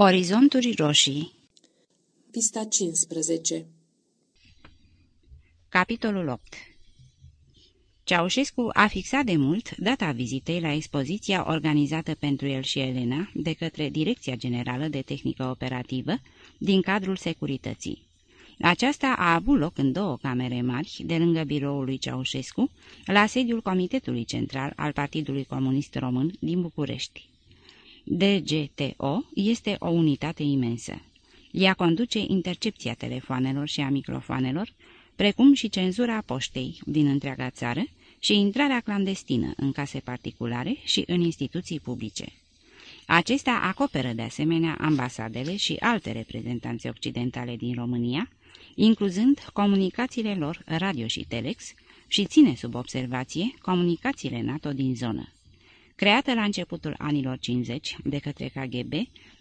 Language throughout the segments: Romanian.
Orizonturi roșii Pista 15 Capitolul 8 Ceaușescu a fixat de mult data vizitei la expoziția organizată pentru el și Elena de către Direcția Generală de Tehnică Operativă din cadrul securității. Aceasta a avut loc în două camere mari, de lângă biroul lui Ceaușescu, la sediul Comitetului Central al Partidului Comunist Român din București. DGTO este o unitate imensă. Ea conduce intercepția telefoanelor și a microfoanelor, precum și cenzura poștei din întreaga țară și intrarea clandestină în case particulare și în instituții publice. Acestea acoperă de asemenea ambasadele și alte reprezentanțe occidentale din România, incluzând comunicațiile lor radio și telex și ține sub observație comunicațiile NATO din zonă. Creată la începutul anilor 50 de către KGB,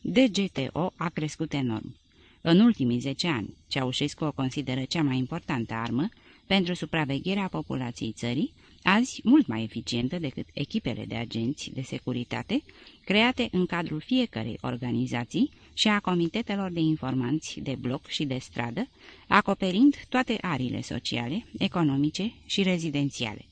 DGTO a crescut enorm. În ultimii 10 ani, Ceaușescu o consideră cea mai importantă armă pentru supravegherea populației țării, azi mult mai eficientă decât echipele de agenți de securitate create în cadrul fiecărei organizații și a comitetelor de informanți de bloc și de stradă, acoperind toate arile sociale, economice și rezidențiale.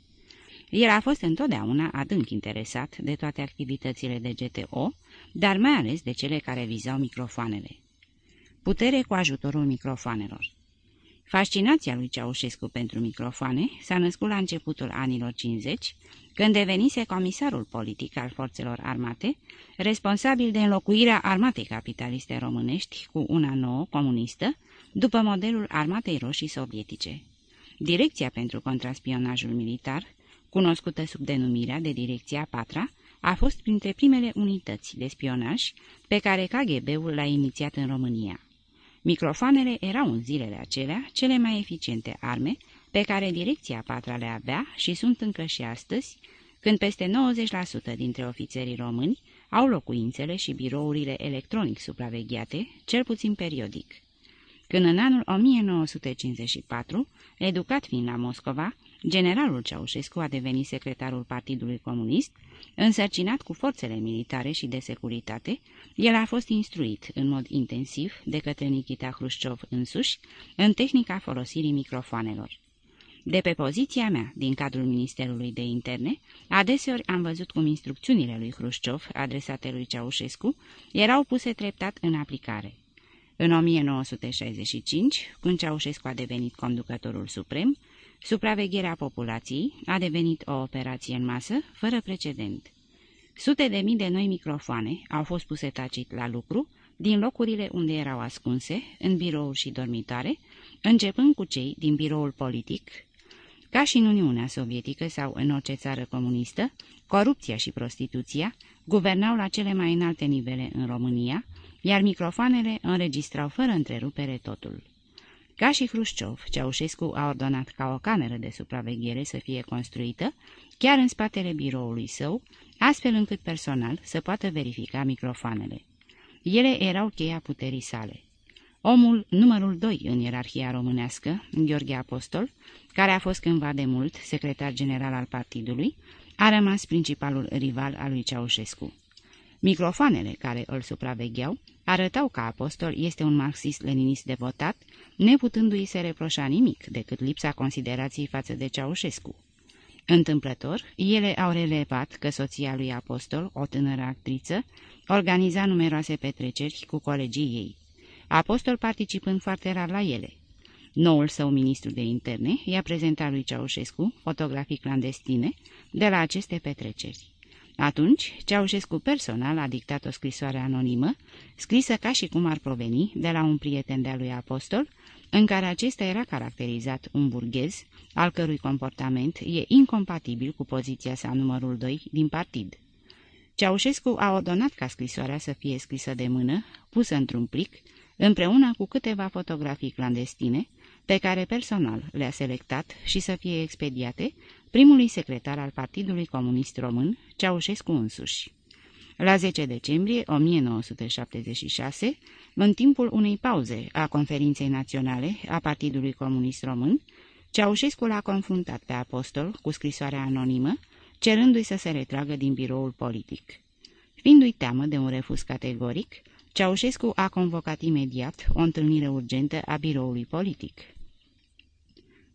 El a fost întotdeauna adânc interesat de toate activitățile de GTO, dar mai ales de cele care vizau microfoanele. Putere cu ajutorul microfoanelor Fascinația lui Ceaușescu pentru microfoane s-a născut la începutul anilor 50, când devenise comisarul politic al forțelor armate, responsabil de înlocuirea armatei capitaliste românești cu una nouă, comunistă, după modelul armatei roșii sovietice. Direcția pentru contraspionajul militar cunoscută sub denumirea de Direcția Patra, a fost printre primele unități de spionaj pe care KGB-ul l-a inițiat în România. Microfoanele erau în zilele acelea cele mai eficiente arme pe care Direcția Patra le avea și sunt încă și astăzi, când peste 90% dintre ofițerii români au locuințele și birourile electronic supravegheate, cel puțin periodic. Când în anul 1954, educat fiind la Moscova, generalul Ceaușescu a devenit secretarul Partidului Comunist, însărcinat cu forțele militare și de securitate, el a fost instruit în mod intensiv de către Nikita Hrușciov însuși în tehnica folosirii microfoanelor. De pe poziția mea, din cadrul Ministerului de Interne, adeseori am văzut cum instrucțiunile lui Hrușciov, adresate lui Ceaușescu, erau puse treptat în aplicare. În 1965, când Ceaușescu a devenit conducătorul suprem, supravegherea populației a devenit o operație în masă fără precedent. Sute de mii de noi microfoane au fost puse tacit la lucru din locurile unde erau ascunse, în birouri și dormitoare, începând cu cei din biroul politic. Ca și în Uniunea Sovietică sau în orice țară comunistă, corupția și prostituția guvernau la cele mai înalte nivele în România, iar microfoanele înregistrau fără întrerupere totul. Ca și Hrușciov, Ceaușescu a ordonat ca o cameră de supraveghere să fie construită chiar în spatele biroului său, astfel încât personal să poată verifica microfoanele. Ele erau cheia puterii sale. Omul numărul 2 în ierarhia românească, Gheorghe Apostol, care a fost cândva de mult secretar general al partidului, a rămas principalul rival al lui Ceaușescu. Microfoanele care îl supravegheau arătau că apostol este un marxist-leninist devotat, neputându-i se reproșa nimic decât lipsa considerației față de Ceaușescu. Întâmplător, ele au relevat că soția lui Apostol, o tânără actriță, organiza numeroase petreceri cu colegii ei. Apostol participând foarte rar la ele. Noul său ministru de interne i-a prezentat lui Ceaușescu fotografii clandestine de la aceste petreceri. Atunci, Ceaușescu personal a dictat o scrisoare anonimă, scrisă ca și cum ar proveni de la un prieten de-a lui Apostol, în care acesta era caracterizat un burghez, al cărui comportament e incompatibil cu poziția sa numărul 2 din partid. Ceaușescu a ordonat ca scrisoarea să fie scrisă de mână, pusă într-un plic, împreună cu câteva fotografii clandestine, pe care personal le-a selectat și să fie expediate primului secretar al Partidului Comunist Român, Ceaușescu însuși. La 10 decembrie 1976, în timpul unei pauze a conferinței naționale a Partidului Comunist Român, Ceaușescu l-a confruntat pe apostol cu scrisoarea anonimă, cerându-i să se retragă din biroul politic. Fiindu-i teamă de un refuz categoric, Ceaușescu a convocat imediat o întâlnire urgentă a biroului politic.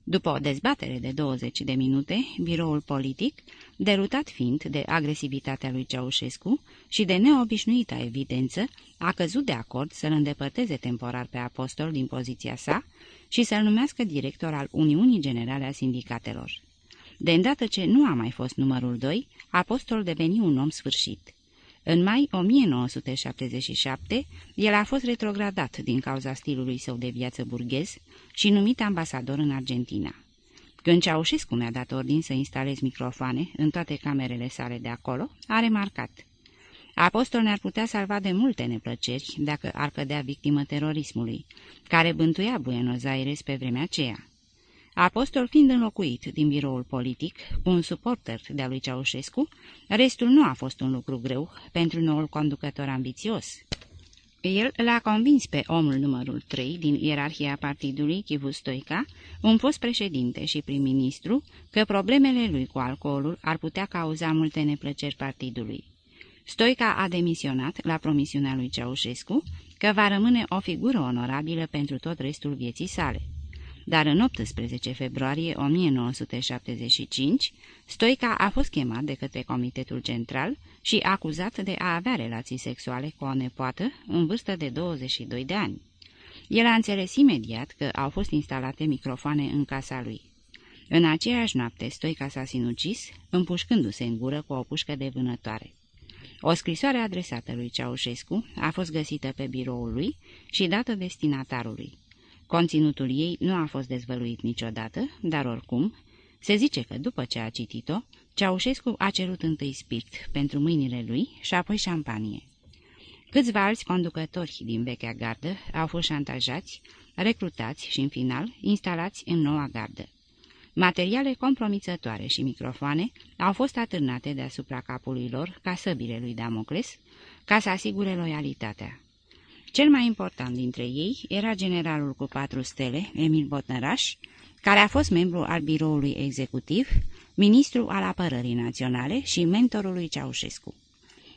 După o dezbatere de 20 de minute, biroul politic, derutat fiind de agresivitatea lui Ceaușescu și de neobișnuita evidență, a căzut de acord să-l îndepărteze temporar pe apostol din poziția sa și să-l numească director al Uniunii Generale a Sindicatelor. De îndată ce nu a mai fost numărul 2, apostol deveni un om sfârșit. În mai 1977, el a fost retrogradat din cauza stilului său de viață burghez și numit ambasador în Argentina. Când Ceaușescu mi-a dat ordin să instalez microfoane în toate camerele sale de acolo, a remarcat. Apostol ne-ar putea salva de multe neplăceri dacă ar cădea victimă terorismului, care bântuia Buenos Aires pe vremea aceea. Apostol fiind înlocuit din biroul politic cu un suporter de-a lui Ceaușescu, restul nu a fost un lucru greu pentru noul conducător ambițios. El l-a convins pe omul numărul 3 din ierarhia partidului, Chivu Stoica, un fost președinte și prim-ministru, că problemele lui cu alcoolul ar putea cauza multe neplăceri partidului. Stoica a demisionat la promisiunea lui Ceaușescu că va rămâne o figură onorabilă pentru tot restul vieții sale dar în 18 februarie 1975, Stoica a fost chemat de către Comitetul Central și acuzat de a avea relații sexuale cu o nepoată în vârstă de 22 de ani. El a înțeles imediat că au fost instalate microfoane în casa lui. În aceeași noapte, Stoica s-a sinucis, împușcându-se în gură cu o pușcă de vânătoare. O scrisoare adresată lui Ceaușescu a fost găsită pe biroul lui și dată destinatarului. Conținutul ei nu a fost dezvăluit niciodată, dar oricum, se zice că după ce a citit-o, Ceaușescu a cerut întâi spirit pentru mâinile lui și apoi șampanie. Câțiva alți conducători din vechea gardă au fost șantajați, recrutați și, în final, instalați în noua gardă. Materiale compromițătoare și microfoane au fost atârnate deasupra capului lor ca săbile lui Damocles, ca să asigure loialitatea. Cel mai important dintre ei era generalul cu patru stele, Emil Botnăraș, care a fost membru al biroului executiv, ministru al apărării naționale și mentorul lui Ceaușescu.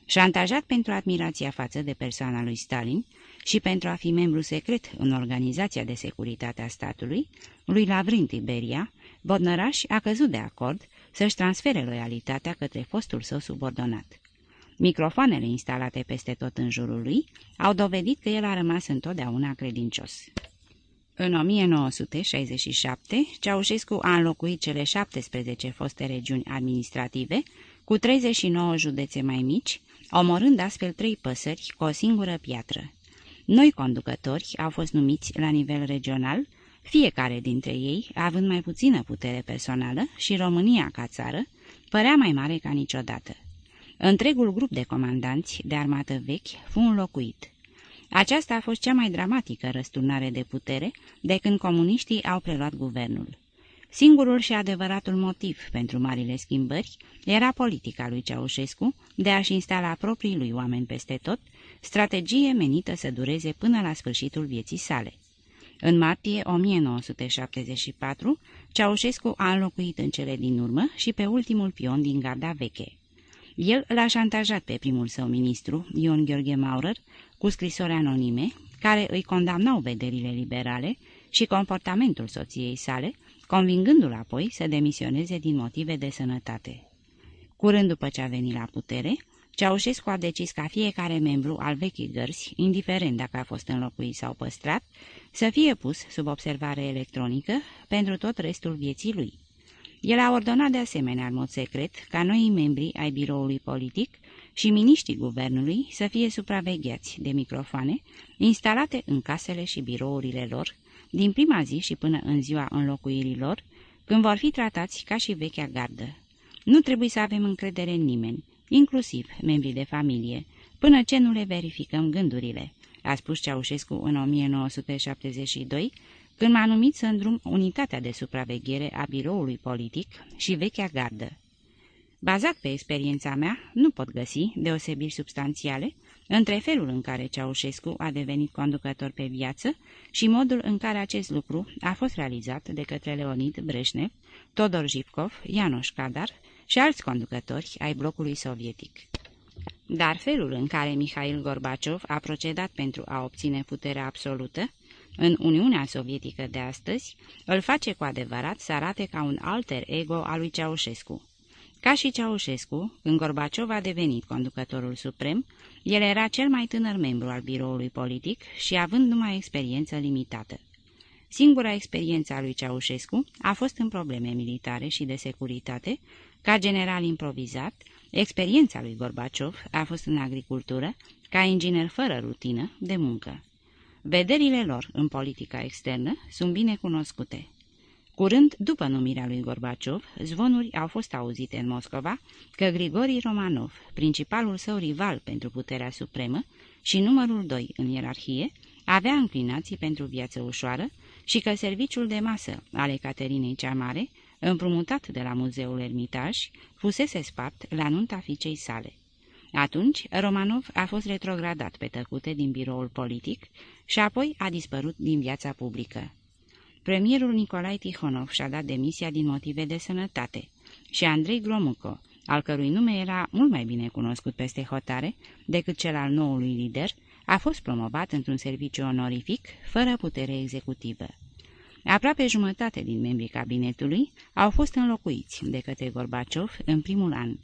Șantajat pentru admirația față de persoana lui Stalin și pentru a fi membru secret în Organizația de Securitate a Statului, lui Lavrin Tiberia, Bodnăraș a căzut de acord să-și transfere loialitatea către fostul său subordonat. Microfoanele instalate peste tot în jurul lui au dovedit că el a rămas întotdeauna credincios. În 1967, Ceaușescu a înlocuit cele 17 foste regiuni administrative cu 39 județe mai mici, omorând astfel trei păsări cu o singură piatră. Noi conducători au fost numiți la nivel regional, fiecare dintre ei având mai puțină putere personală și România ca țară părea mai mare ca niciodată. Întregul grup de comandanți de armată vechi fu înlocuit. Aceasta a fost cea mai dramatică răsturnare de putere de când comuniștii au preluat guvernul. Singurul și adevăratul motiv pentru marile schimbări era politica lui Ceaușescu de a-și instala proprii lui oameni peste tot, strategie menită să dureze până la sfârșitul vieții sale. În martie 1974, Ceaușescu a înlocuit în cele din urmă și pe ultimul pion din garda veche. El l-a șantajat pe primul său ministru, Ion Gheorghe Maurer, cu scrisori anonime, care îi condamnau vederile liberale și comportamentul soției sale, convingându-l apoi să demisioneze din motive de sănătate. Curând după ce a venit la putere, Ceaușescu a decis ca fiecare membru al vechii gărzi, indiferent dacă a fost înlocuit sau păstrat, să fie pus sub observare electronică pentru tot restul vieții lui. El a ordonat de asemenea în mod secret ca noi membri ai biroului politic și miniștrii guvernului să fie supravegheați de microfoane instalate în casele și birourile lor, din prima zi și până în ziua înlocuirii lor, când vor fi tratați ca și vechea gardă. Nu trebuie să avem încredere în nimeni, inclusiv membrii de familie, până ce nu le verificăm gândurile, a spus Ceaușescu în 1972, când m-a numit să îndrum unitatea de supraveghere a biroului politic și vechea gardă. Bazat pe experiența mea, nu pot găsi deosebiri substanțiale între felul în care Ceaușescu a devenit conducător pe viață și modul în care acest lucru a fost realizat de către Leonid Breșnev, Todor Jivkov, Ianoș Kadar și alți conducători ai blocului sovietic. dar felul în care Mihail Gorbaciov a procedat pentru a obține puterea absolută în Uniunea Sovietică de astăzi îl face cu adevărat să arate ca un alter ego al lui Ceaușescu. Ca și Ceaușescu, când Gorbaciov a devenit conducătorul suprem, el era cel mai tânăr membru al biroului politic și având numai experiență limitată. Singura experiență a lui Ceaușescu a fost în probleme militare și de securitate, ca general improvizat, experiența lui Gorbaciov a fost în agricultură, ca inginer fără rutină de muncă. Vederile lor în politica externă sunt bine cunoscute. Curând, după numirea lui Gorbaciov, zvonuri au fost auzite în Moscova că Grigori Romanov, principalul său rival pentru puterea supremă și numărul doi în ierarhie, avea înclinații pentru viață ușoară și că serviciul de masă ale Ecaterinei cea Mare, împrumutat de la Muzeul Ermitaj, fusese spart la nunta fiicei sale. Atunci, Romanov a fost retrogradat pe tăcute din biroul politic și apoi a dispărut din viața publică. Premierul Nicolae Tihonov și-a dat demisia din motive de sănătate și Andrei Gromuco, al cărui nume era mult mai bine cunoscut peste hotare decât cel al noului lider, a fost promovat într-un serviciu onorific, fără putere executivă. Aproape jumătate din membrii cabinetului au fost înlocuiți de către Gorbaciov în primul an.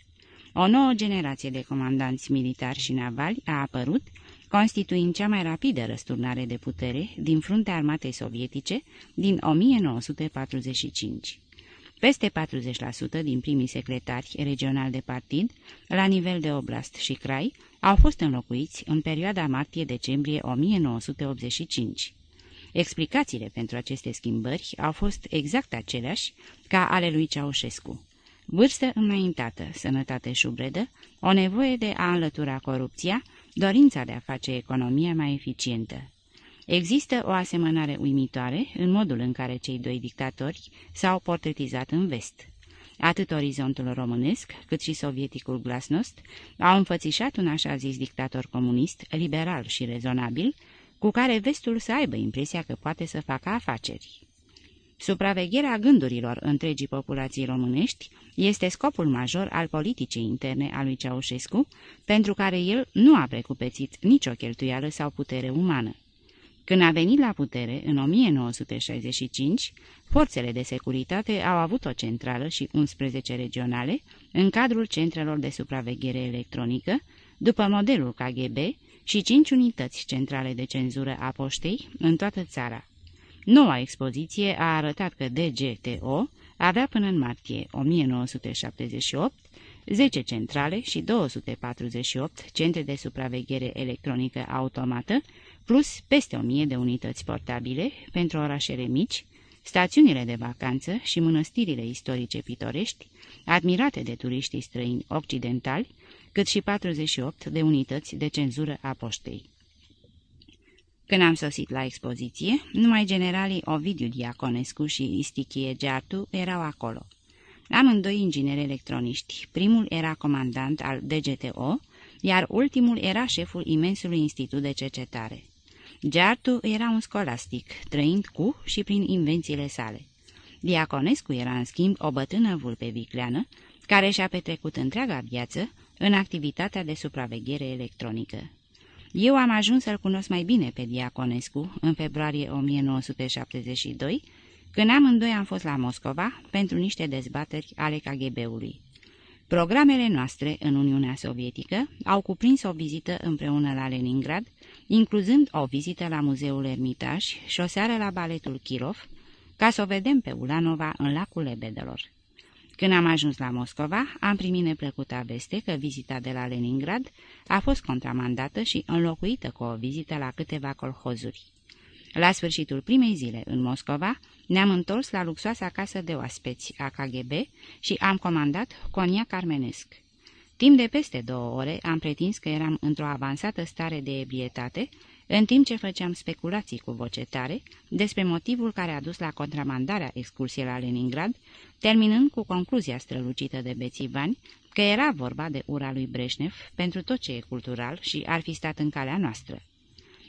O nouă generație de comandanți militari și navali a apărut, constituind cea mai rapidă răsturnare de putere din fruntea armatei sovietice din 1945. Peste 40% din primii secretari regionali de partid, la nivel de oblast și crai, au fost înlocuiți în perioada martie-decembrie 1985. Explicațiile pentru aceste schimbări au fost exact aceleași ca ale lui Ceaușescu. Vârstă înaintată, sănătate șubredă, o nevoie de a înlătura corupția, dorința de a face economia mai eficientă. Există o asemănare uimitoare în modul în care cei doi dictatori s-au portretizat în vest. Atât orizontul românesc, cât și sovieticul glasnost au înfățișat un așa zis dictator comunist, liberal și rezonabil, cu care vestul să aibă impresia că poate să facă afaceri. Supravegherea gândurilor întregii populații românești este scopul major al politicii interne a lui Ceaușescu, pentru care el nu a precupețit nicio cheltuială sau putere umană. Când a venit la putere, în 1965, forțele de securitate au avut o centrală și 11 regionale în cadrul centrelor de supraveghere electronică, după modelul KGB, și 5 unități centrale de cenzură a poștei în toată țara. Noua expoziție a arătat că DGTO avea până în martie 1978 10 centrale și 248 centre de supraveghere electronică automată, plus peste 1000 de unități portabile pentru orașele mici, stațiunile de vacanță și mănăstirile istorice pitorești, admirate de turiștii străini occidentali, cât și 48 de unități de cenzură a poștei. Când am sosit la expoziție, numai generalii Ovidiu Diaconescu și Istichie Geartu erau acolo. Amândoi ingineri electroniști. Primul era comandant al DGTO, iar ultimul era șeful imensului institut de cercetare. Geartu era un scolastic, trăind cu și prin invențiile sale. Diaconescu era, în schimb, o bătână vulpe vicleană, care și-a petrecut întreaga viață în activitatea de supraveghere electronică. Eu am ajuns să-l cunosc mai bine pe Diaconescu în februarie 1972, când amândoi am fost la Moscova pentru niște dezbateri ale KGB-ului. Programele noastre în Uniunea Sovietică au cuprins o vizită împreună la Leningrad, incluzând o vizită la Muzeul Ermitaj și o seară la Baletul Kirov, ca să o vedem pe Ulanova în lacul Lebedelor. Când am ajuns la Moscova, am primit neplăcuta veste că vizita de la Leningrad a fost contramandată și înlocuită cu o vizită la câteva colhozuri. La sfârșitul primei zile în Moscova, ne-am întors la luxoasa casă de oaspeți a KGB și am comandat coniac armenesc. Timp de peste două ore am pretins că eram într-o avansată stare de ebrietate, în timp ce făceam speculații cu voce tare despre motivul care a dus la contramandarea excursiei la Leningrad, terminând cu concluzia strălucită de bețivani că era vorba de ura lui Breșnev pentru tot ce e cultural și ar fi stat în calea noastră.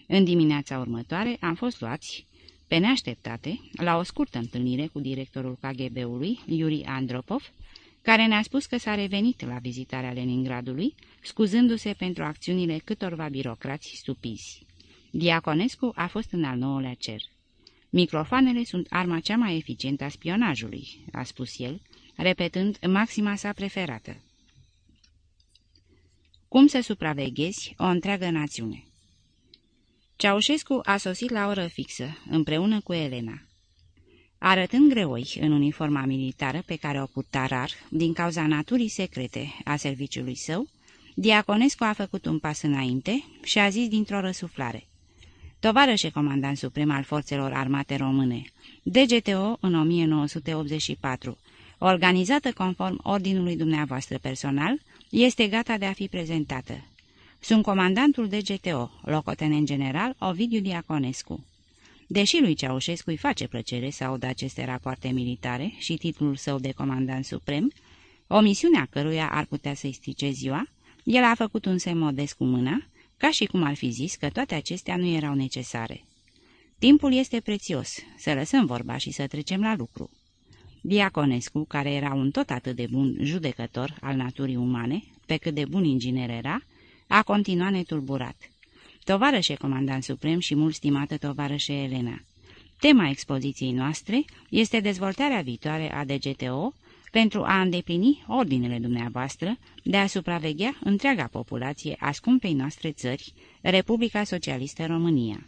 În dimineața următoare am fost luați, pe neașteptate, la o scurtă întâlnire cu directorul KGB-ului, Yuri Andropov, care ne-a spus că s-a revenit la vizitarea Leningradului, scuzându-se pentru acțiunile câtorva birocrați stupizi. Diaconescu a fost în al nouălea cer. Microfoanele sunt arma cea mai eficientă a spionajului, a spus el, repetând maxima sa preferată. Cum să supraveghezi o întreagă națiune? Ceaușescu a sosit la oră fixă, împreună cu Elena. Arătând greoi în uniforma militară pe care o purta rar, din cauza naturii secrete a serviciului său, Diaconescu a făcut un pas înainte și a zis dintr-o răsuflare. Tovarășe comandant suprem al forțelor armate române, DGTO în 1984, organizată conform ordinului dumneavoastră personal, este gata de a fi prezentată. Sunt comandantul DGTO, locotenent general Ovidiu Diaconescu. Deși lui Ceaușescu îi face plăcere să audă aceste rapoarte militare și titlul său de comandant suprem, omisiunea căruia ar putea să-i strice ziua, el a făcut un semn modest cu mâna, ca și cum ar fi zis că toate acestea nu erau necesare. Timpul este prețios, să lăsăm vorba și să trecem la lucru. Diaconescu, care era un tot atât de bun judecător al naturii umane, pe cât de bun inginer era, a continuat netulburat. Tovarășe comandant suprem și mult stimată tovarășe Elena. Tema expoziției noastre este dezvoltarea viitoare a DGTO pentru a îndeplini ordinele dumneavoastră de a supraveghea întreaga populație a scumpei noastre țări, Republica Socialistă România.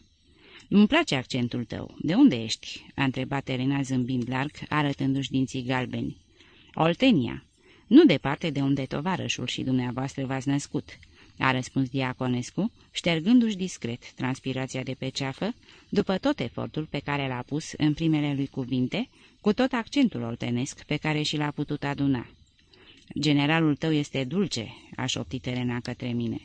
Îmi place accentul tău. De unde ești?" a întrebat Elena zâmbind larg, arătându-și dinții galbeni. Oltenia. Nu departe de unde tovarășul și dumneavoastră v-ați născut." A răspuns Diaconescu, ștergându-și discret transpirația de pe ceafă, după tot efortul pe care l-a pus în primele lui cuvinte, cu tot accentul oltenesc pe care și l-a putut aduna. Generalul tău este dulce," a șoptit Elena către mine.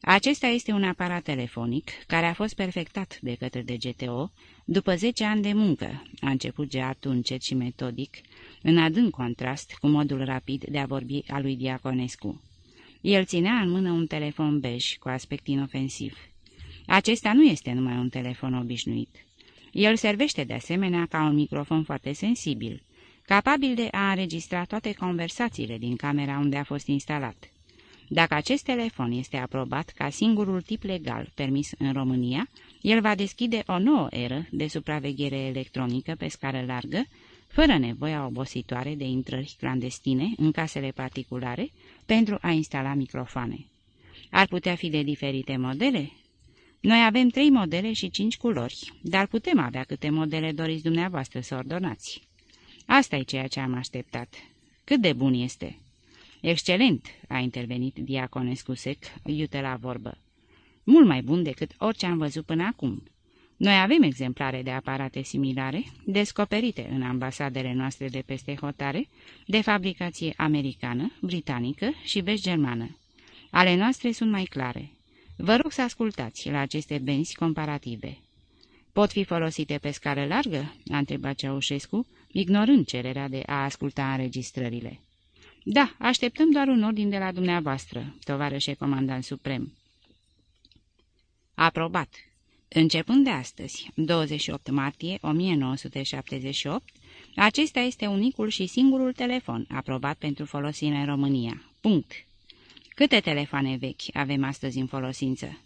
Acesta este un aparat telefonic care a fost perfectat de către DGTO după 10 ani de muncă, a început Geartu încet și metodic, în adânc contrast cu modul rapid de a vorbi al lui Diaconescu. El ținea în mână un telefon bej cu aspect inofensiv. Acesta nu este numai un telefon obișnuit. El servește de asemenea ca un microfon foarte sensibil, capabil de a înregistra toate conversațiile din camera unde a fost instalat. Dacă acest telefon este aprobat ca singurul tip legal permis în România, el va deschide o nouă eră de supraveghere electronică pe scară largă, fără nevoia obositoare de intrări clandestine în casele particulare pentru a instala microfoane. Ar putea fi de diferite modele? Noi avem trei modele și cinci culori, dar putem avea câte modele doriți dumneavoastră să ordonați. Asta e ceea ce am așteptat. Cât de bun este!" Excelent!" a intervenit Diaconescu sec, iute la vorbă. Mult mai bun decât orice am văzut până acum. Noi avem exemplare de aparate similare, descoperite în ambasadele noastre de peste hotare, de fabricație americană, britanică și vest-germană. Ale noastre sunt mai clare. Vă rog să ascultați la aceste benzi comparative. Pot fi folosite pe scară largă?" a întrebat Ceaușescu, ignorând cererea de a asculta înregistrările. Da, așteptăm doar un ordin de la dumneavoastră, tovarășe comandant suprem." Aprobat. Începând de astăzi, 28 martie 1978, acesta este unicul și singurul telefon aprobat pentru folosire în România. Punct. Câte telefoane vechi avem astăzi în folosință?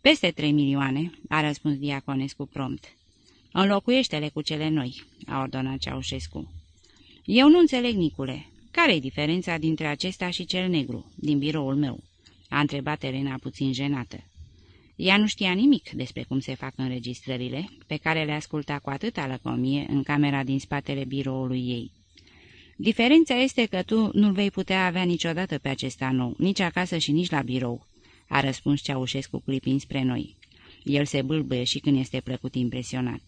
Peste 3 milioane, a răspuns Diaconescu prompt. Înlocuiește-le cu cele noi, a ordonat Ceaușescu. Eu nu înțeleg, Nicule. Care-i diferența dintre acesta și cel negru, din biroul meu? A întrebat Elena puțin jenată. Ea nu știa nimic despre cum se fac înregistrările, pe care le asculta cu atâta lăcomie în camera din spatele biroului ei. Diferența este că tu nu-l vei putea avea niciodată pe acesta nou, nici acasă și nici la birou, a răspuns Ceaușescu clipind spre noi. El se bâlbâie și când este plăcut impresionat.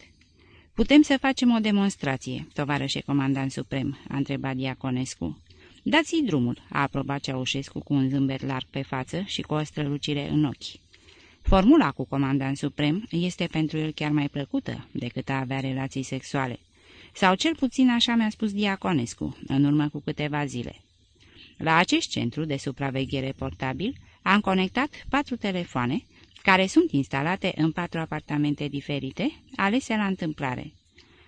Putem să facem o demonstrație, tovarășe comandant suprem, a întrebat Diaconescu. Dați-i drumul, a aprobat Ceaușescu cu un zâmbet larg pe față și cu o strălucire în ochi. Formula cu comandant suprem este pentru el chiar mai plăcută decât a avea relații sexuale. Sau cel puțin așa mi-a spus Diaconescu, în urmă cu câteva zile. La acest centru de supraveghere portabil am conectat patru telefoane, care sunt instalate în patru apartamente diferite, alese la întâmplare.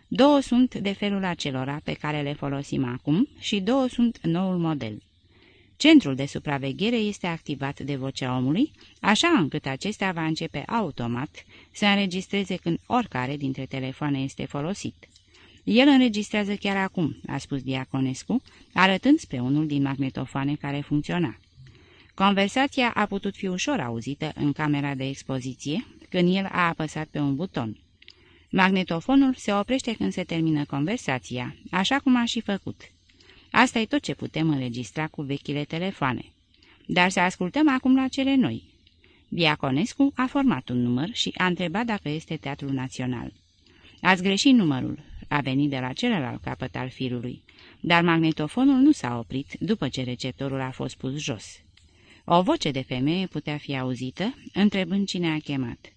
Două sunt de felul acelora pe care le folosim acum și două sunt noul model. Centrul de supraveghere este activat de vocea omului, așa încât acesta va începe automat să înregistreze când oricare dintre telefoane este folosit. El înregistrează chiar acum, a spus Diaconescu, arătând spre unul din magnetofoane care funcționa. Conversația a putut fi ușor auzită în camera de expoziție, când el a apăsat pe un buton. Magnetofonul se oprește când se termină conversația, așa cum a și făcut. Asta e tot ce putem înregistra cu vechile telefoane. Dar să ascultăm acum la cele noi. Diaconescu a format un număr și a întrebat dacă este Teatrul Național. Ați greșit numărul, a venit de la celălalt capăt al firului, dar magnetofonul nu s-a oprit după ce receptorul a fost pus jos. O voce de femeie putea fi auzită, întrebând cine a chemat.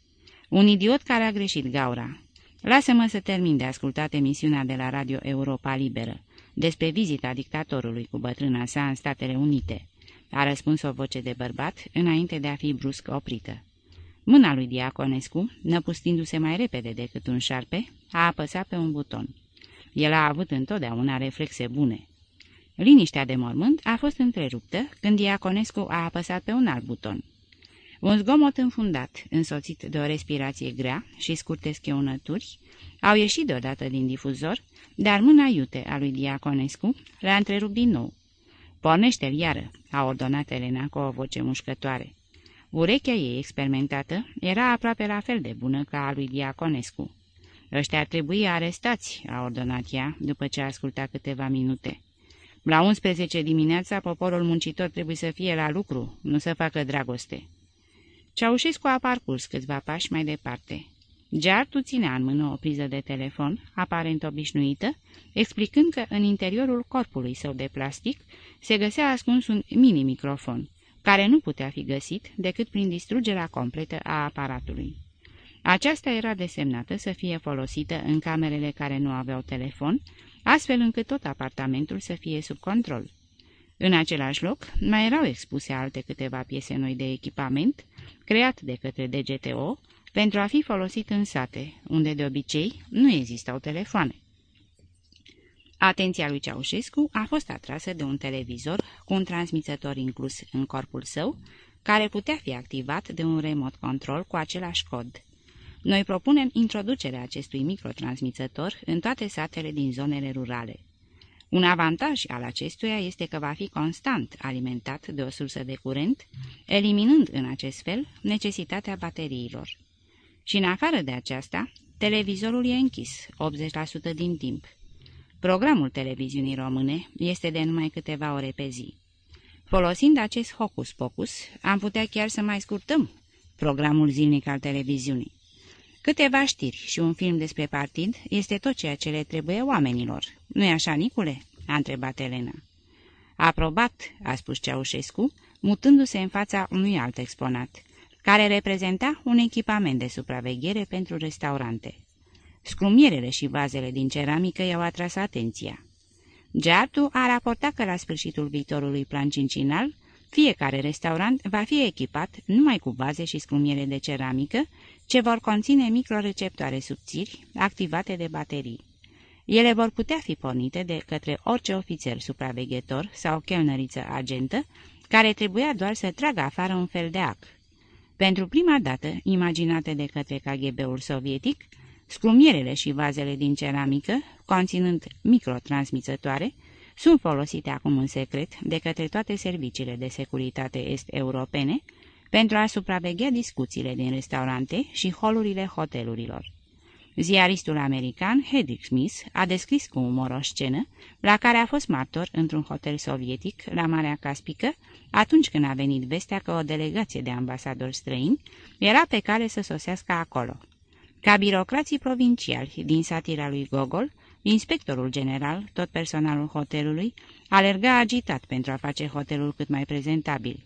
Un idiot care a greșit gaura. Lasă-mă să termin de ascultat emisiunea de la Radio Europa Liberă despre vizita dictatorului cu bătrâna sa în Statele Unite, a răspuns o voce de bărbat înainte de a fi brusc oprită. Mâna lui Diaconescu, năpustindu-se mai repede decât un șarpe, a apăsat pe un buton. El a avut întotdeauna reflexe bune. Liniștea de mormânt a fost întreruptă când Diaconescu a apăsat pe un alt buton. Un zgomot înfundat, însoțit de o respirație grea și scurte scheunături, au ieșit deodată din difuzor, dar mâna iute a lui Diaconescu le-a întrerupt din nou. Pornește-l iară, a ordonat Elena cu o voce mușcătoare. Urechea ei experimentată era aproape la fel de bună ca a lui Diaconescu. Ăștia ar trebui arestați, a ordonat ea, după ce a ascultat câteva minute. La 11 dimineața, poporul muncitor trebuie să fie la lucru, nu să facă dragoste. Ceaușescu a parcurs câțiva pași mai departe. Geartu ținea în mână o priză de telefon, aparent obișnuită, explicând că în interiorul corpului său de plastic se găsea ascuns un mini-microfon, care nu putea fi găsit decât prin distrugerea completă a aparatului. Aceasta era desemnată să fie folosită în camerele care nu aveau telefon, astfel încât tot apartamentul să fie sub control. În același loc, mai erau expuse alte câteva piese noi de echipament, creat de către DGTO, pentru a fi folosit în sate, unde de obicei nu existau telefoane. Atenția lui Ceaușescu a fost atrasă de un televizor cu un transmițător inclus în corpul său, care putea fi activat de un remote control cu același cod. Noi propunem introducerea acestui microtransmițător în toate satele din zonele rurale. Un avantaj al acestuia este că va fi constant alimentat de o sursă de curent, eliminând în acest fel necesitatea bateriilor. Și în afară de aceasta, televizorul e închis 80% din timp. Programul televiziunii române este de numai câteva ore pe zi. Folosind acest hocus-pocus, am putea chiar să mai scurtăm programul zilnic al televiziunii. Câteva știri și un film despre partid este tot ceea ce le trebuie oamenilor. Nu-i așa, Nicule?" a întrebat Elena. Aprobat," a spus Ceaușescu, mutându-se în fața unui alt exponat, care reprezenta un echipament de supraveghere pentru restaurante. Scrumierele și vazele din ceramică i-au atras atenția. Geartu a raportat că la sfârșitul viitorului plan cincinal, fiecare restaurant va fi echipat numai cu vaze și scrumiere de ceramică, ce vor conține microreceptoare subțiri activate de baterii. Ele vor putea fi pornite de către orice ofițer supraveghetor sau chelnăriță agentă, care trebuia doar să tragă afară un fel de ac. Pentru prima dată, imaginate de către KGB-ul sovietic, scrumierele și vazele din ceramică, conținând microtransmițătoare, sunt folosite acum în secret de către toate serviciile de securitate est-europene pentru a supraveghea discuțiile din restaurante și holurile hotelurilor. Ziaristul american Hedrick Smith a descris cu umor o scenă la care a fost martor într-un hotel sovietic la Marea Caspică atunci când a venit vestea că o delegație de ambasadori străini era pe cale să sosească acolo. Ca birocrații provinciali din satira lui Gogol, inspectorul general, tot personalul hotelului, alerga agitat pentru a face hotelul cât mai prezentabil.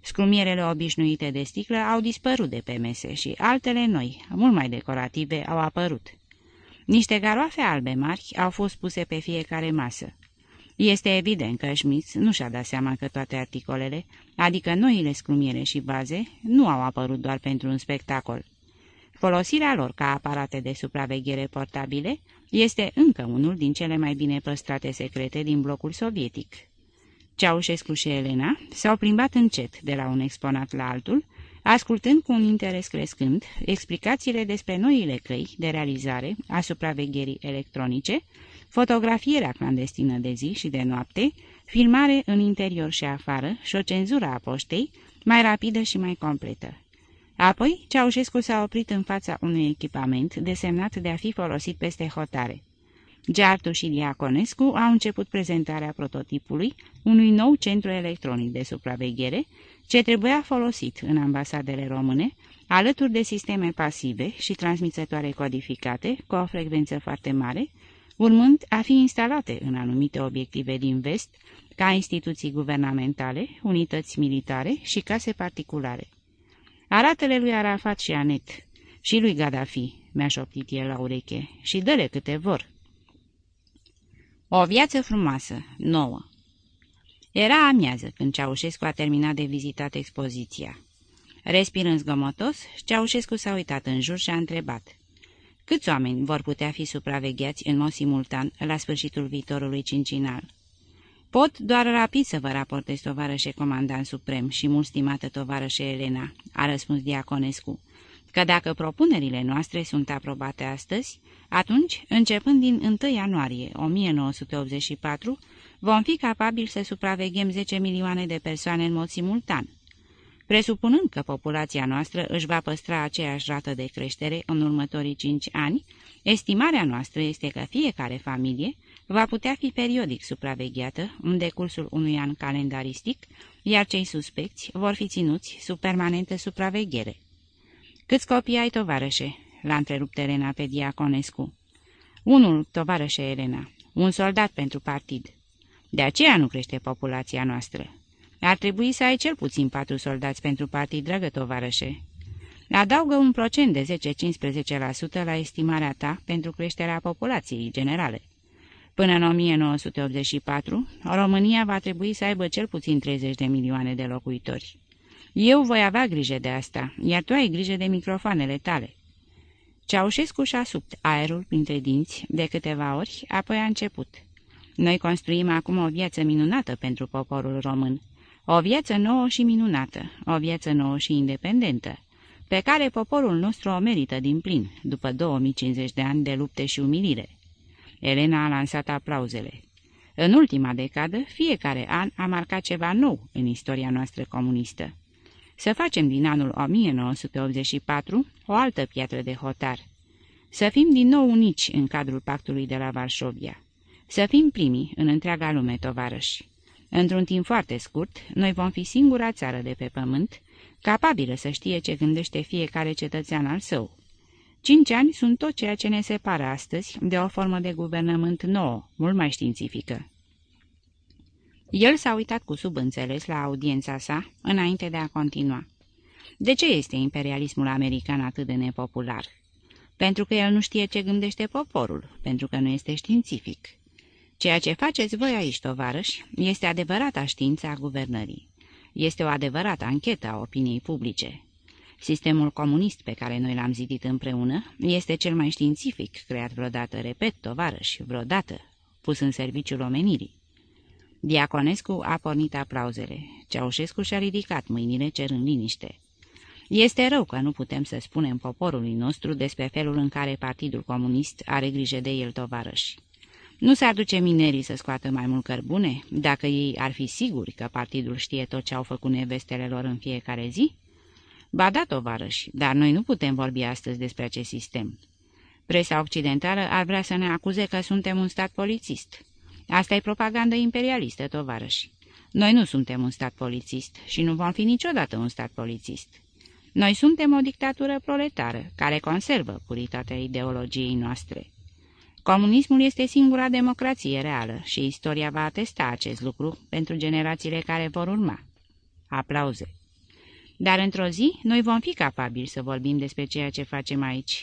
Scrumierele obișnuite de sticlă au dispărut de pe mese și altele noi, mult mai decorative, au apărut. Niște garoafe albe mari au fost puse pe fiecare masă. Este evident că Schmitz nu și-a dat seama că toate articolele, adică noile scrumiere și baze, nu au apărut doar pentru un spectacol. Folosirea lor ca aparate de supraveghere portabile este încă unul din cele mai bine păstrate secrete din blocul sovietic. Ceaușescu și Elena s-au plimbat încet de la un exponat la altul, ascultând cu un interes crescând explicațiile despre noile căi de realizare a supravegherii electronice, fotografierea clandestină de zi și de noapte, filmare în interior și afară și o cenzură a poștei mai rapidă și mai completă. Apoi, Ceaușescu s-a oprit în fața unui echipament desemnat de a fi folosit peste hotare. Geartu și Diaconescu au început prezentarea prototipului unui nou centru electronic de supraveghere ce trebuia folosit în ambasadele române, alături de sisteme pasive și transmițătoare codificate cu o frecvență foarte mare, urmând a fi instalate în anumite obiective din vest, ca instituții guvernamentale, unități militare și case particulare. Arată-le lui Arafat și Anet și lui Gaddafi, mi-a șoptit el la ureche, și dă-le câte vor. O viață frumoasă, nouă. Era amiază când Ceaușescu a terminat de vizitat expoziția. Respirând zgomotos, Ceaușescu s-a uitat în jur și a întrebat. Câți oameni vor putea fi supravegheați în mod simultan la sfârșitul viitorului cincinal? Pot doar rapid să vă raportez, tovarășe comandant suprem și mult stimată tovarășe Elena, a răspuns Diaconescu, că dacă propunerile noastre sunt aprobate astăzi, atunci, începând din 1 ianuarie 1984, vom fi capabili să supraveghem 10 milioane de persoane în mod simultan. Presupunând că populația noastră își va păstra aceeași rată de creștere în următorii 5 ani, estimarea noastră este că fiecare familie va putea fi periodic supravegheată în decursul unui an calendaristic, iar cei suspecți vor fi ținuți sub permanentă supraveghere. Câți copii ai, tovarășe?" l-a întrerupt Elena pe Diaconescu. Unul, tovarășe Elena, un soldat pentru partid. De aceea nu crește populația noastră. Ar trebui să ai cel puțin patru soldați pentru partid, dragă tovarășe. Adaugă un procent de 10-15% la estimarea ta pentru creșterea populației generale. Până în 1984, România va trebui să aibă cel puțin 30 de milioane de locuitori. Eu voi avea grijă de asta, iar tu ai grijă de microfoanele tale." Ceaușescu și-a subt aerul printre dinți de câteva ori, apoi a început. Noi construim acum o viață minunată pentru poporul român. O viață nouă și minunată, o viață nouă și independentă, pe care poporul nostru o merită din plin, după 2050 de ani de lupte și umilire. Elena a lansat aplauzele. În ultima decadă, fiecare an a marcat ceva nou în istoria noastră comunistă. Să facem din anul 1984 o altă piatră de hotar. Să fim din nou unici în cadrul pactului de la Varșovia. Să fim primii în întreaga lume, tovarăși. Într-un timp foarte scurt, noi vom fi singura țară de pe pământ capabilă să știe ce gândește fiecare cetățean al său. Cinci ani sunt tot ceea ce ne separă astăzi de o formă de guvernământ nouă, mult mai științifică. El s-a uitat cu subînțeles la audiența sa, înainte de a continua. De ce este imperialismul american atât de nepopular? Pentru că el nu știe ce gândește poporul, pentru că nu este științific. Ceea ce faceți voi aici, tovarăși, este adevărata știință a guvernării. Este o adevărată anchetă a opiniei publice. Sistemul comunist pe care noi l-am zidit împreună este cel mai științific creat vreodată, repet, tovarăși, vreodată, pus în serviciul omenirii. Diaconescu a pornit aplauzele. Ceaușescu și-a ridicat mâinile cerând liniște. Este rău că nu putem să spunem poporului nostru despre felul în care Partidul Comunist are grijă de el tovarăși. Nu s-ar duce minerii să scoată mai mult cărbune, dacă ei ar fi siguri că partidul știe tot ce au făcut nevestele lor în fiecare zi? Ba da, tovarăși, dar noi nu putem vorbi astăzi despre acest sistem. Presa occidentală ar vrea să ne acuze că suntem un stat polițist. Asta e propagandă imperialistă, tovarăși. Noi nu suntem un stat polițist și nu vom fi niciodată un stat polițist. Noi suntem o dictatură proletară, care conservă puritatea ideologiei noastre. Comunismul este singura democrație reală și istoria va atesta acest lucru pentru generațiile care vor urma. Aplauze. Dar într-o zi, noi vom fi capabili să vorbim despre ceea ce facem aici.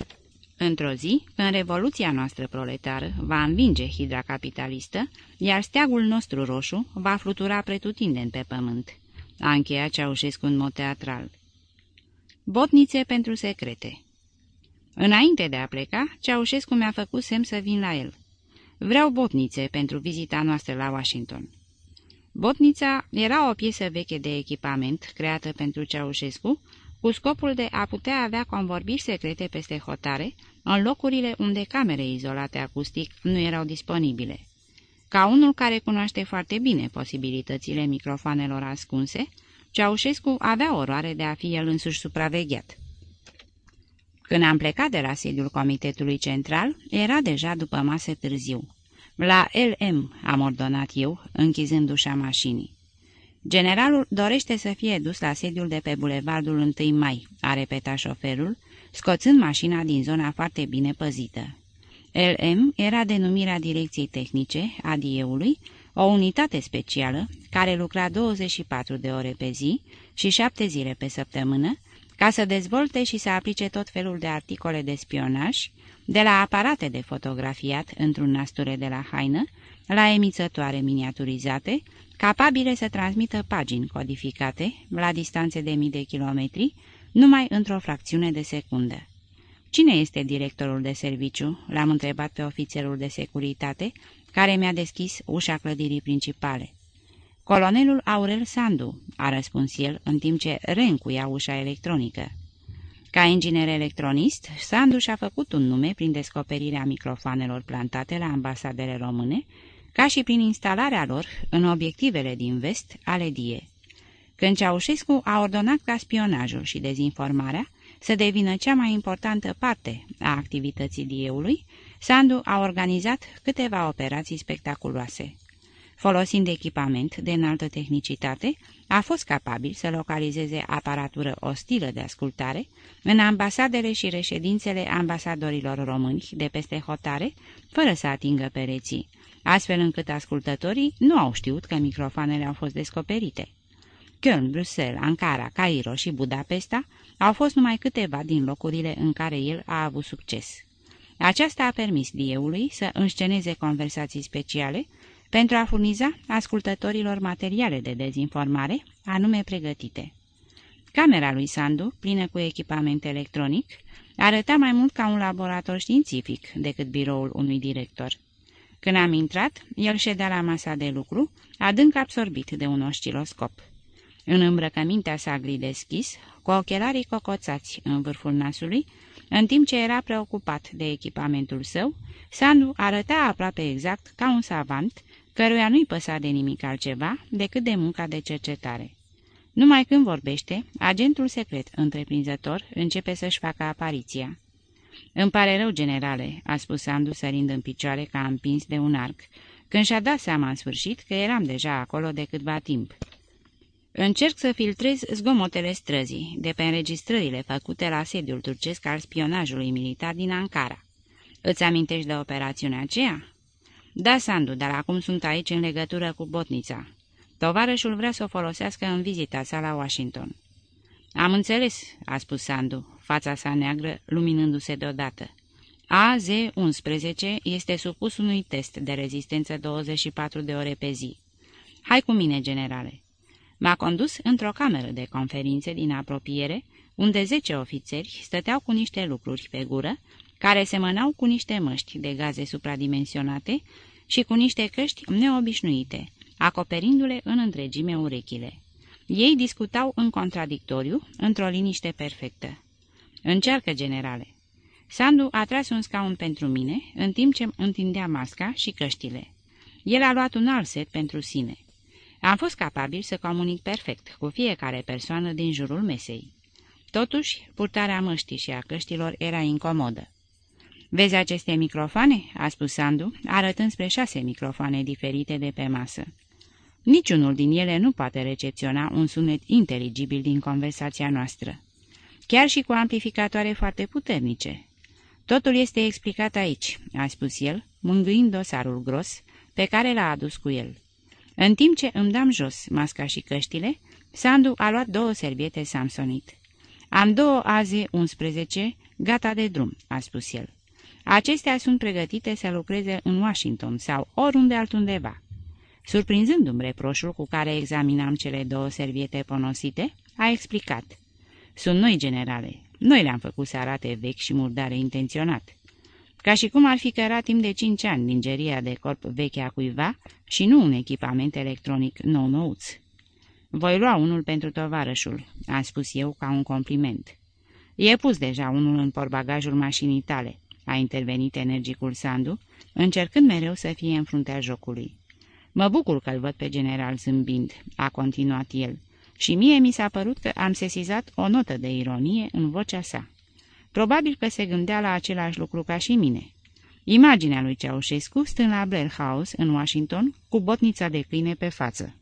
Într-o zi, când revoluția noastră proletară va învinge hidra capitalistă, iar steagul nostru roșu va flutura pretutindeni pe pământ. A încheiat Ceaușescu în mod teatral. Botnițe pentru secrete Înainte de a pleca, Ceaușescu mi-a făcut semn să vin la el. Vreau botnițe pentru vizita noastră la Washington. Botnița era o piesă veche de echipament creată pentru Ceaușescu, cu scopul de a putea avea convorbiri secrete peste hotare, în locurile unde camere izolate acustic nu erau disponibile. Ca unul care cunoaște foarte bine posibilitățile microfonelor ascunse, Ceaușescu avea oroare de a fi el însuși supravegheat. Când am plecat de la sediul Comitetului Central, era deja după masă târziu. La LM, am ordonat eu, închizând ușa mașinii. Generalul dorește să fie dus la sediul de pe bulevardul 1 mai, a repetat șoferul, scoțând mașina din zona foarte bine păzită. LM era denumirea Direcției Tehnice a DIE-ului, o unitate specială care lucra 24 de ore pe zi și 7 zile pe săptămână, ca să dezvolte și să aplice tot felul de articole de spionaj, de la aparate de fotografiat într-un nasture de la haină, la emițătoare miniaturizate, capabile să transmită pagini codificate la distanțe de mii de kilometri, numai într-o fracțiune de secundă. Cine este directorul de serviciu?" l-am întrebat pe ofițerul de securitate, care mi-a deschis ușa clădirii principale. Colonelul Aurel Sandu," a răspuns el, în timp ce reîncuia ușa electronică. Ca inginer electronist, Sandu și-a făcut un nume prin descoperirea microfoanelor plantate la ambasadele române, ca și prin instalarea lor în obiectivele din vest ale DIE. Când Ceaușescu a ordonat ca spionajul și dezinformarea să devină cea mai importantă parte a activității DIE-ului, Sandu a organizat câteva operații spectaculoase. Folosind echipament de înaltă tehnicitate, a fost capabil să localizeze aparatură ostilă de ascultare în ambasadele și reședințele ambasadorilor români de peste hotare, fără să atingă pereții, astfel încât ascultătorii nu au știut că microfoanele au fost descoperite. Köln, Bruxelles, Ankara, Cairo și Budapesta au fost numai câteva din locurile în care el a avut succes. Aceasta a permis Dieului să însceneze conversații speciale pentru a furniza ascultătorilor materiale de dezinformare, anume pregătite. Camera lui Sandu, plină cu echipament electronic, arăta mai mult ca un laborator științific decât biroul unui director. Când am intrat, el ședea la masa de lucru, adânc absorbit de un osciloscop. În îmbrăcămintea sa gri deschis, cu ochelarii cocoțați în vârful nasului, în timp ce era preocupat de echipamentul său, Sandu arăta aproape exact ca un savant, căruia nu-i păsa de nimic altceva decât de munca de cercetare. Numai când vorbește, agentul secret întreprinzător începe să-și facă apariția. Îmi pare rău, generale," a spus Sandu sărind în picioare ca împins de un arc, când și-a dat seama în sfârșit că eram deja acolo de câtva timp. Încerc să filtrez zgomotele străzii, de pe înregistrările făcute la sediul turcesc al spionajului militar din Ankara. Îți amintești de operațiunea aceea?" Da, Sandu, dar acum sunt aici în legătură cu botnița. Tovarășul vrea să o folosească în vizita sa la Washington." Am înțeles," a spus Sandu, fața sa neagră luminându-se deodată. AZ-11 este supus unui test de rezistență 24 de ore pe zi. Hai cu mine, generale." M-a condus într-o cameră de conferințe din apropiere, unde zece ofițeri stăteau cu niște lucruri pe gură, care semănau cu niște măști de gaze supradimensionate și cu niște căști neobișnuite, acoperindu-le în întregime urechile. Ei discutau în contradictoriu, într-o liniște perfectă. Încearcă, generale. Sandu a tras un scaun pentru mine, în timp ce întindea masca și căștile. El a luat un alt set pentru sine. Am fost capabil să comunic perfect cu fiecare persoană din jurul mesei. Totuși, purtarea măștii și a căștilor era incomodă. Vezi aceste microfoane?" a spus Sandu, arătând spre șase microfoane diferite de pe masă. Niciunul din ele nu poate recepționa un sunet inteligibil din conversația noastră. Chiar și cu amplificatoare foarte puternice. Totul este explicat aici," a spus el, mângâind dosarul gros pe care l-a adus cu el. În timp ce îmi dam jos masca și căștile, Sandu a luat două serviete Samsonit. Am două aze 11, gata de drum," a spus el. Acestea sunt pregătite să lucreze în Washington sau oriunde altundeva. Surprinzându-mi reproșul cu care examinam cele două serviete ponosite, a explicat. Sunt noi, generale. Noi le-am făcut să arate vechi și murdare intenționat. Ca și cum ar fi cărat timp de cinci ani lingeria de corp veche a cuiva și nu un echipament electronic nou-nouț. Voi lua unul pentru tovarășul," am spus eu ca un compliment. E pus deja unul în porbagajul mașinii tale," a intervenit energicul Sandu, încercând mereu să fie în fruntea jocului. Mă bucur că-l văd pe general zâmbind," a continuat el, și mie mi s-a părut că am sesizat o notă de ironie în vocea sa. Probabil că se gândea la același lucru ca și mine. Imaginea lui Ceaușescu stând la Blair House, în Washington, cu botnița de câine pe față.